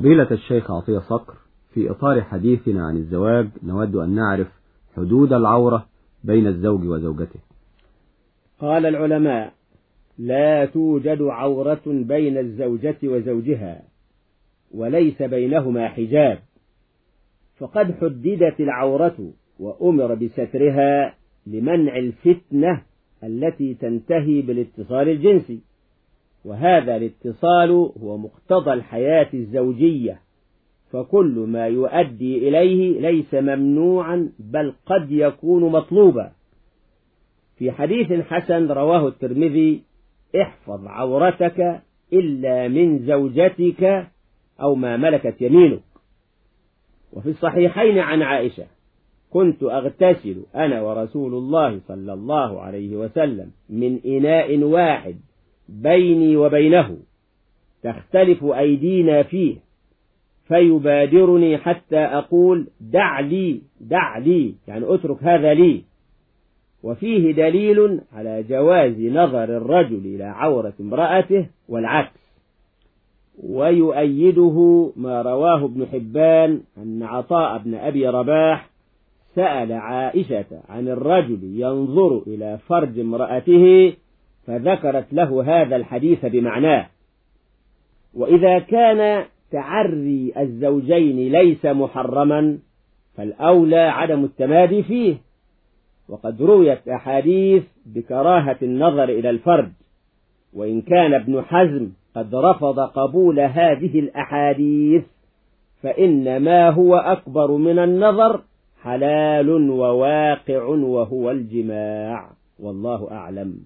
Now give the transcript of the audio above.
فضيلة الشيخ عطية صقر في إطار حديثنا عن الزواج نود أن نعرف حدود العورة بين الزوج وزوجته. قال العلماء لا توجد عورة بين الزوجة وزوجها وليس بينهما حجاب. فقد حددت العورة وأمر بسترها لمنع الفتنة التي تنتهي بالاتصال الجنسي. وهذا الاتصال هو مقتضى الحياة الزوجية فكل ما يؤدي إليه ليس ممنوعا بل قد يكون مطلوبا. في حديث حسن رواه الترمذي احفظ عورتك إلا من زوجتك أو ما ملكت يمينك. وفي الصحيحين عن عائشة كنت أغتسل أنا ورسول الله صلى الله عليه وسلم من إناء واحد. بيني وبينه تختلف أيدينا فيه فيبادرني حتى أقول دع لي دع لي يعني اترك هذا لي. وفيه دليل على جواز نظر الرجل إلى عورة امرأته والعكس. ويؤيده ما رواه ابن حبان أن عطاء بن أبي رباح سأل عائشة عن الرجل ينظر إلى فرج امرأته فذكرت له هذا الحديث بمعناه. وإذا كان تعري الزوجين ليس محرما فالأولى عدم التمادي فيه. وقد رويت أحاديث بكراهة النظر إلى الفرج وإن كان ابن حزم قد رفض قبول هذه الأحاديث فإن ما هو أكبر من النظر حلال وواقع وهو الجماع. والله أعلم.